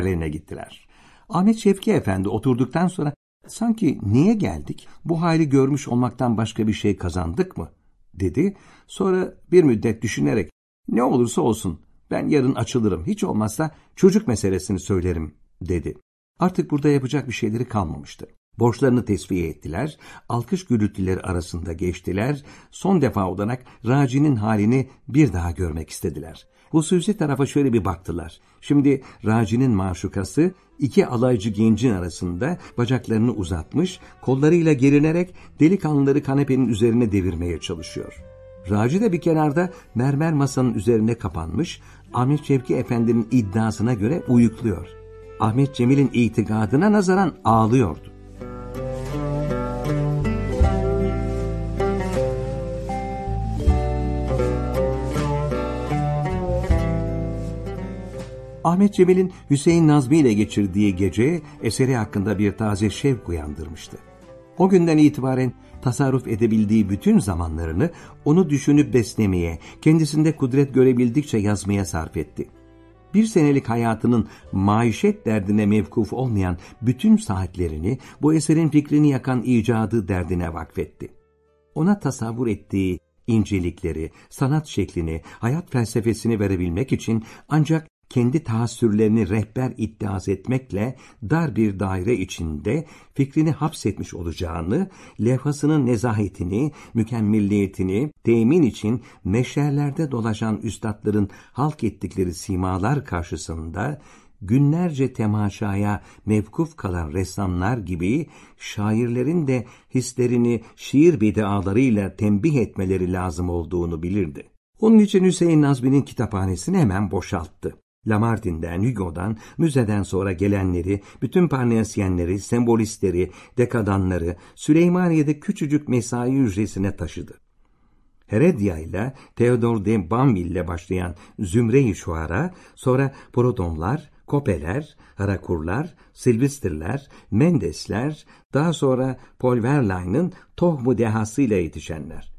yerlerine gittiler. Ahmet Şevki Efendi oturduktan sonra sanki niye geldik, bu hali görmüş olmaktan başka bir şey kazandık mı? dedi. Sonra bir müddet düşünerek ne olursa olsun ben yarın açılırım hiç olmazsa çocuk meselesini söylerim dedi. Artık burada yapacak bir şeyleri kalmamıştı. Borçlarını tesviye ettiler, alkış gürültüleri arasında geçtiler, son defa olarak Raci'nin halini bir daha görmek istediler. Hususi tarafa şöyle bir baktılar. Şimdi Raci'nin maşukası iki alaycı gencin arasında bacaklarını uzatmış, kollarıyla gerinerek delikanlıları kanepenin üzerine devirmeye çalışıyor. Raci de bir kenarda mermer masanın üzerine kapanmış, Ahmet Şevki Efendi'nin iddiasına göre uyukluyor. Ahmet Cemil'in itikadına nazaran ağlıyordu. Ahmet Cemil'in Hüseyin Nazmi ile geçirdiği gece eseri hakkında bir taze şevk uyandırmıştı. O günden itibaren tasarruf edebildiği bütün zamanlarını onu düşünüp beslemeye, kendisinde kudret görebildikçe yazmaya sarf etti. Bir senelik hayatının maişet derdine mevkuf olmayan bütün saatlerini bu eserin fikrini yakan icadı derdine vakfetti. Ona tasavvur ettiği incelikleri, sanat şeklini, hayat felsefesini verebilmek için ancak kendi taassürlerini rehber iddiaz etmekle dar bir daire içinde fikrini hapsetmiş olacağını, levhasının nezahetini, mükemmelliyetini temin için meşerlerde dolaşan üstadların halk ettikleri simalar karşısında günlerce temaşaya mevkuf kalan ressamlar gibi şairlerin de hislerini şiir bedalarıyla tembih etmeleri lazım olduğunu bilirdi. Onun için Hüseyin Nazmi'nin kitaphanesini hemen boşalttı. Lamartine'den, Hugo'dan, müzeden sonra gelenleri, bütün parnasyenleri, sembolistleri, dekadanları Süleymaniye'de küçücük mesai hücresine taşıdı. Heredia ile Theodor de Banville ile başlayan Zümre-i Şuara, sonra Prodomlar, Kopeler, Harakurlar, Silvesterler, Mendesler, daha sonra Paul Verlaine'ın tohmu dehasıyla yetişenler.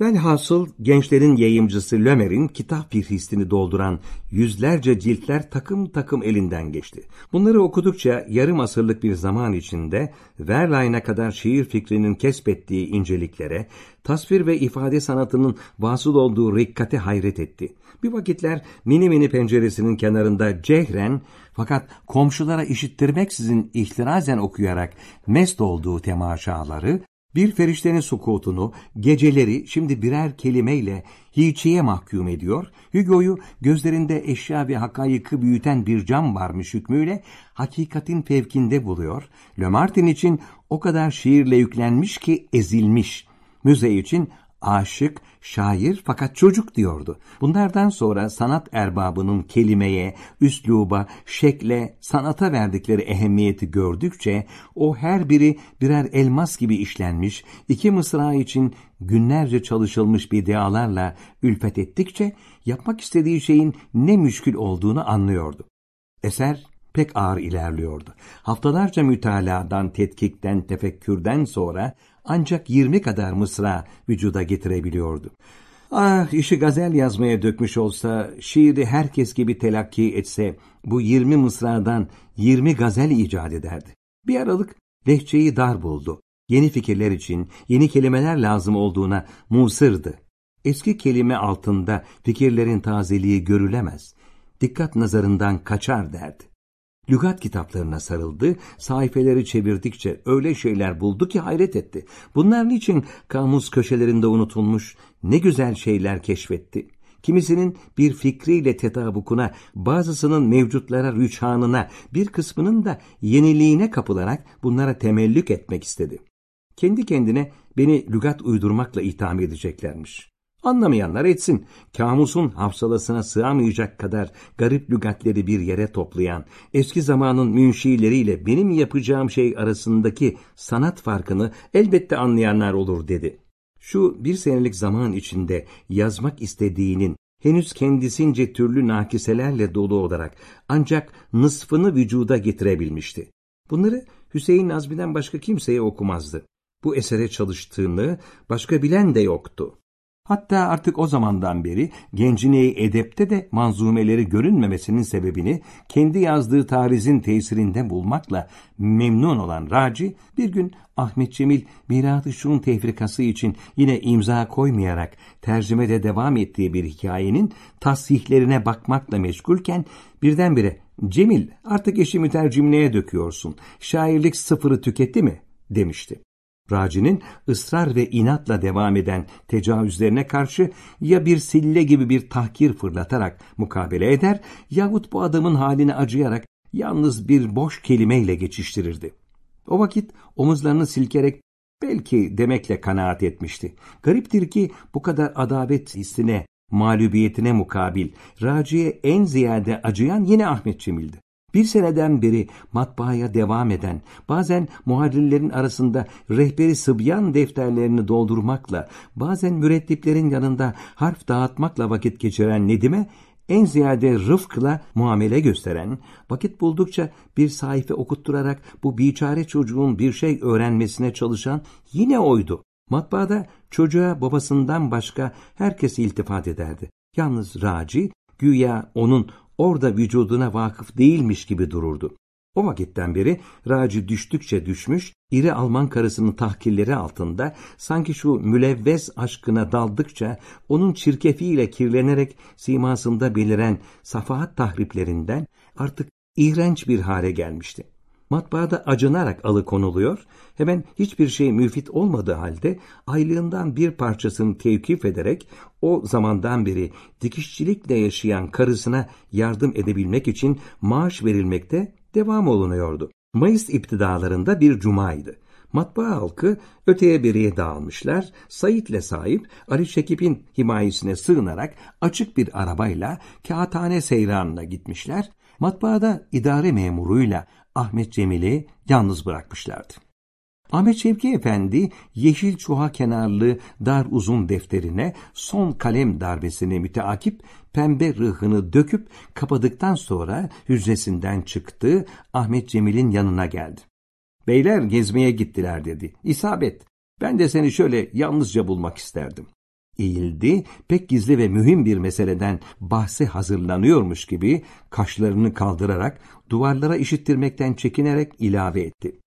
Velhasıl gençlerin yayımcısı Lömer'in kitap firhistini dolduran yüzlerce ciltler takım takım elinden geçti. Bunları okudukça yarım asırlık bir zaman içinde Verlaine'a kadar şiir fikrinin kesbettiği inceliklere, tasvir ve ifade sanatının vasıl olduğu rikkate hayret etti. Bir vakitler mini mini penceresinin kenarında cehren fakat komşulara işittirmeksizin ihtirazen okuyarak mest olduğu temaşaları bir feriştenin sukutunu, geceleri şimdi birer kelimeyle hiçiye mahkum ediyor, Hugo'yu gözlerinde eşya ve hakayıkı büyüten bir cam varmış hükmüyle hakikatin fevkinde buluyor, Le Martin için o kadar şiirle yüklenmiş ki ezilmiş, müze için aşık, şair fakat çocuk diyordu. Bunlardan sonra sanat erbabının kelimeye, üsluba, şekle, sanata verdikleri ehemmiyeti gördükçe o her biri birer elmas gibi işlenmiş, iki mısra için günlerce çalışılmış bir idealarla ülfet ettikçe yapmak istediği şeyin ne müşkül olduğunu anlıyordu. Eser pek ağır ilerliyordu. Haftalarca mütaladan, tetkikten, tefekkürden sonra ancak yirmi kadar mısra vücuda getirebiliyordu. Ah işi gazel yazmaya dökmüş olsa, şiiri herkes gibi telakki etse, bu yirmi mısradan yirmi gazel icat ederdi. Bir aralık lehçeyi dar buldu. Yeni fikirler için yeni kelimeler lazım olduğuna musırdı. Eski kelime altında fikirlerin tazeliği görülemez. Dikkat nazarından kaçar derdi. Lügat kitaplarına sarıldı, sayfeleri çevirdikçe öyle şeyler buldu ki hayret etti. Bunlar niçin kamus köşelerinde unutulmuş, ne güzel şeyler keşfetti. Kimisinin bir fikriyle tetabukuna, bazısının mevcutlara rüçhanına, bir kısmının da yeniliğine kapılarak bunlara temellük etmek istedi. Kendi kendine beni lügat uydurmakla itham edeceklermiş. Anlamayanlar etsin. Kamus'un hafsalasına sığamayacak kadar garip lügatleri bir yere toplayan, eski zamanın münşileriyle benim yapacağım şey arasındaki sanat farkını elbette anlayanlar olur dedi. Şu bir senelik zaman içinde yazmak istediğinin henüz kendisince türlü nakiselerle dolu olarak ancak nısfını vücuda getirebilmişti. Bunları Hüseyin Nazmi'den başka kimseye okumazdı. Bu esere çalıştığını başka bilen de yoktu. Hatta artık o zamandan beri Gencine'yi edepte de manzumeleri görünmemesinin sebebini kendi yazdığı tarizin tesirinde bulmakla memnun olan Raci bir gün Ahmet Cemil Mirat-ı Şun tefrikası için yine imza koymayarak tercümede devam ettiği bir hikayenin tasihlerine bakmakla meşgulken birdenbire Cemil artık işi mütercimliğe döküyorsun şairlik sıfırı tüketti mi demişti. Raci'nin ısrar ve inatla devam eden tecavüzlerine karşı ya bir sille gibi bir tahkir fırlatarak mukabele eder yahut bu adamın haline acıyarak yalnız bir boş kelimeyle geçiştirirdi. O vakit omuzlarını silkerek belki demekle kanaat etmişti. Gariptir ki bu kadar adavet hissine, mağlubiyetine mukabil Raci'ye en ziyade acıyan yine Ahmet Cemil'di. Bir seneden beri matbaaya devam eden, bazen muharrirlerin arasında rehberi sıbyan defterlerini doldurmakla, bazen mürettiplerin yanında harf dağıtmakla vakit geçiren Nedim'e, en ziyade rıfkla muamele gösteren, vakit buldukça bir sayfa okutturarak bu biçare çocuğun bir şey öğrenmesine çalışan yine oydu. Matbaada çocuğa babasından başka herkes iltifat ederdi. Yalnız Raci, güya onun orada vücuduna vakıf değilmiş gibi dururdu. O vakitten beri Raci düştükçe düşmüş, iri Alman karısının tahkilleri altında sanki şu mülevvez aşkına daldıkça onun çirkefiyle kirlenerek simasında beliren safahat tahriplerinden artık iğrenç bir hale gelmişti. Matbaada acınarak alıkonuluyor, hemen hiçbir şey müfit olmadığı halde aylığından bir parçasını tevkif ederek o zamandan beri dikişçilikle yaşayan karısına yardım edebilmek için maaş verilmekte devam olunuyordu. Mayıs iptidalarında bir cumaydı. Matbaa halkı öteye beriye dağılmışlar, Said'le sahip Ali Şekip'in himayesine sığınarak açık bir arabayla kağıthane seyranına gitmişler, matbaada idare memuruyla Ahmet Cemil'i yalnız bırakmışlardı. Ahmet Şevki Efendi yeşil çuha kenarlı dar uzun defterine son kalem darbesini müteakip pembe rıhını döküp kapadıktan sonra hücresinden çıktı Ahmet Cemil'in yanına geldi. Beyler gezmeye gittiler dedi. İsabet ben de seni şöyle yalnızca bulmak isterdim. Eğildi pek gizli ve mühim bir meseleden bahse hazırlanıyormuş gibi kaşlarını kaldırarak duvarlara işittirmekten çekinerek ilave etti.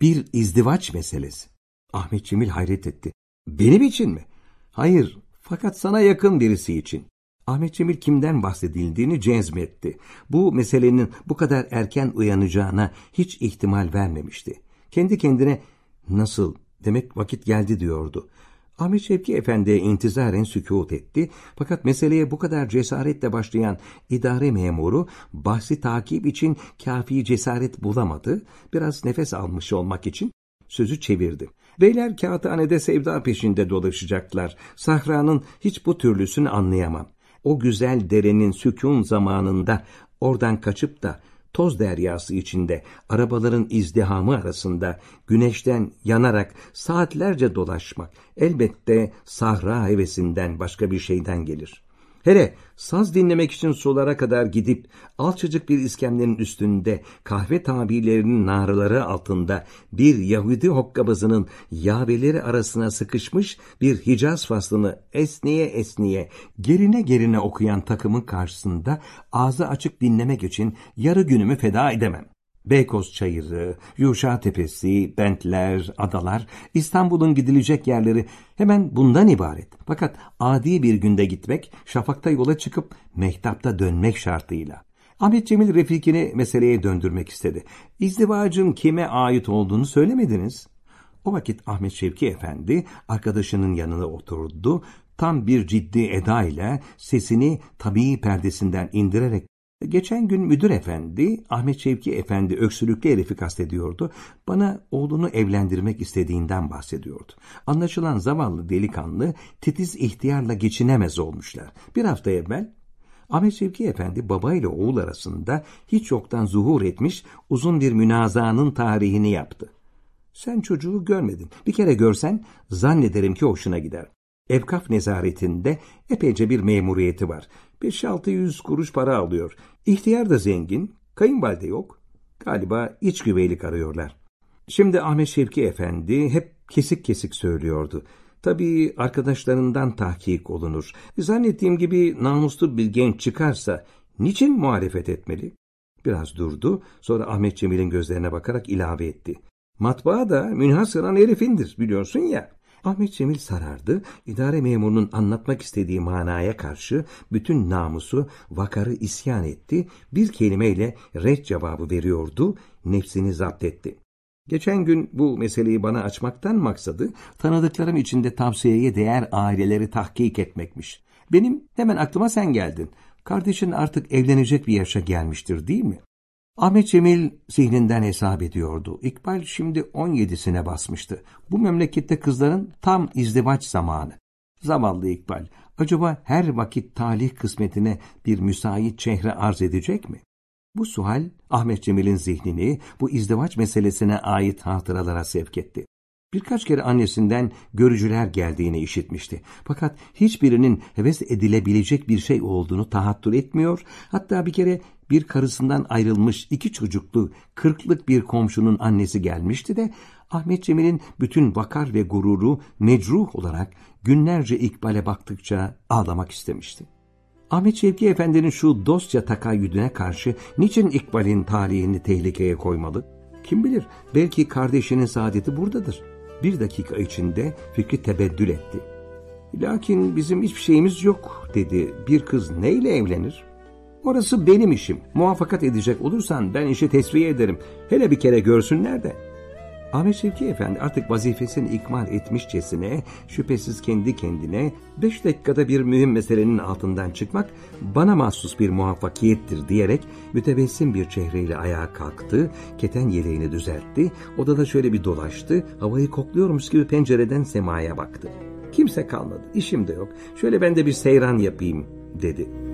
Bir izdivaç meselesi. Ahmet Cemil hayret etti. Benim için mi? Hayır, fakat sana yakın birisi için. Ahmet Cemil kimden bahsedildiğini cezmetti. Bu meselenin bu kadar erken uyanacağına hiç ihtimal vermemişti. Kendi kendine nasıl demek vakit geldi diyordu. Ahmet Şevki Efendi'ye intizaren sükut etti fakat meseleye bu kadar cesaretle başlayan idare memuru bahsi takip için kafi cesaret bulamadı, biraz nefes almış olmak için sözü çevirdi. Beyler kağıthanede sevda peşinde dolaşacaklar. Sahra'nın hiç bu türlüsünü anlayamam. O güzel derenin sükun zamanında oradan kaçıp da toz deryası içinde arabaların izdihamı arasında güneşten yanarak saatlerce dolaşmak elbette sahra hevesinden başka bir şeyden gelir. Hele saz dinlemek için sulara kadar gidip alçacık bir iskemlenin üstünde kahve tabirlerinin narıları altında bir Yahudi hokkabazının yaveleri arasına sıkışmış bir Hicaz faslını esniye esniye gerine gerine okuyan takımın karşısında ağzı açık dinlemek için yarı günümü feda edemem. Beykoz Çayırı, Yuşa Tepesi, Bentler, Adalar, İstanbul'un gidilecek yerleri hemen bundan ibaret. Fakat adi bir günde gitmek, şafakta yola çıkıp mehtapta dönmek şartıyla. Ahmet Cemil Refikini meseleye döndürmek istedi. İzdivacın kime ait olduğunu söylemediniz. O vakit Ahmet Şevki Efendi arkadaşının yanına oturdu, tam bir ciddi eda ile sesini tabii perdesinden indirerek Geçen gün müdür efendi, Ahmet Şevki efendi öksürüklü herifi kastediyordu. Bana oğlunu evlendirmek istediğinden bahsediyordu. Anlaşılan zavallı delikanlı titiz ihtiyarla geçinemez olmuşlar. Bir hafta evvel Ahmet Şevki Efendi baba ile oğul arasında hiç yoktan zuhur etmiş uzun bir münazanın tarihini yaptı. Sen çocuğu görmedin. Bir kere görsen zannederim ki hoşuna gider. Evkaf nezaretinde epeyce bir memuriyeti var. Beş altı yüz kuruş para alıyor. İhtiyar da zengin, kayınvalide yok. Galiba iç güveylik arıyorlar. Şimdi Ahmet Şevki Efendi hep kesik kesik söylüyordu. Tabii arkadaşlarından tahkik olunur. Zannettiğim gibi namuslu bir genç çıkarsa niçin muhalefet etmeli? Biraz durdu, sonra Ahmet Cemil'in gözlerine bakarak ilave etti. Matbaa da münhasıran herifindir biliyorsun ya. Ahmet Cemil sarardı, idare memurunun anlatmak istediği manaya karşı bütün namusu, vakarı isyan etti, bir kelimeyle red cevabı veriyordu, nefsini zapt etti. Geçen gün bu meseleyi bana açmaktan maksadı, tanıdıklarım içinde tavsiyeye değer aileleri tahkik etmekmiş. Benim hemen aklıma sen geldin. Kardeşin artık evlenecek bir yaşa gelmiştir değil mi? Ahmet Cemil zihninden hesap ediyordu. İkbal şimdi 17'sine basmıştı. Bu memlekette kızların tam izdivaç zamanı. Zavallı İkbal, acaba her vakit talih kısmetine bir müsait çehre arz edecek mi? Bu sual Ahmet Cemil'in zihnini bu izdivaç meselesine ait hatıralara sevk etti. Birkaç kere annesinden görücüler geldiğini işitmişti. Fakat hiçbirinin heves edilebilecek bir şey olduğunu tahattür etmiyor. Hatta bir kere bir karısından ayrılmış iki çocuklu kırklık bir komşunun annesi gelmişti de Ahmet Cemil'in bütün vakar ve gururu mecruh olarak günlerce İkbal'e baktıkça ağlamak istemişti. Ahmet Şevki Efendi'nin şu dostça takayyüdüne karşı niçin İkbal'in talihini tehlikeye koymalı? Kim bilir belki kardeşinin saadeti buradadır. Bir dakika içinde fikri tebeddül etti. Lakin bizim hiçbir şeyimiz yok dedi. Bir kız neyle evlenir? Orası benim işim. Muvaffakat edecek olursan ben işi tesviye ederim. Hele bir kere görsünler de. Ahmet Şevki Efendi artık vazifesini ikmal etmişçesine, şüphesiz kendi kendine, beş dakikada bir mühim meselenin altından çıkmak bana mahsus bir muvaffakiyettir diyerek mütebessim bir çehreyle ayağa kalktı, keten yeleğini düzeltti, odada şöyle bir dolaştı, havayı kokluyormuş gibi pencereden semaya baktı. Kimse kalmadı, işim de yok, şöyle ben de bir seyran yapayım dedi.''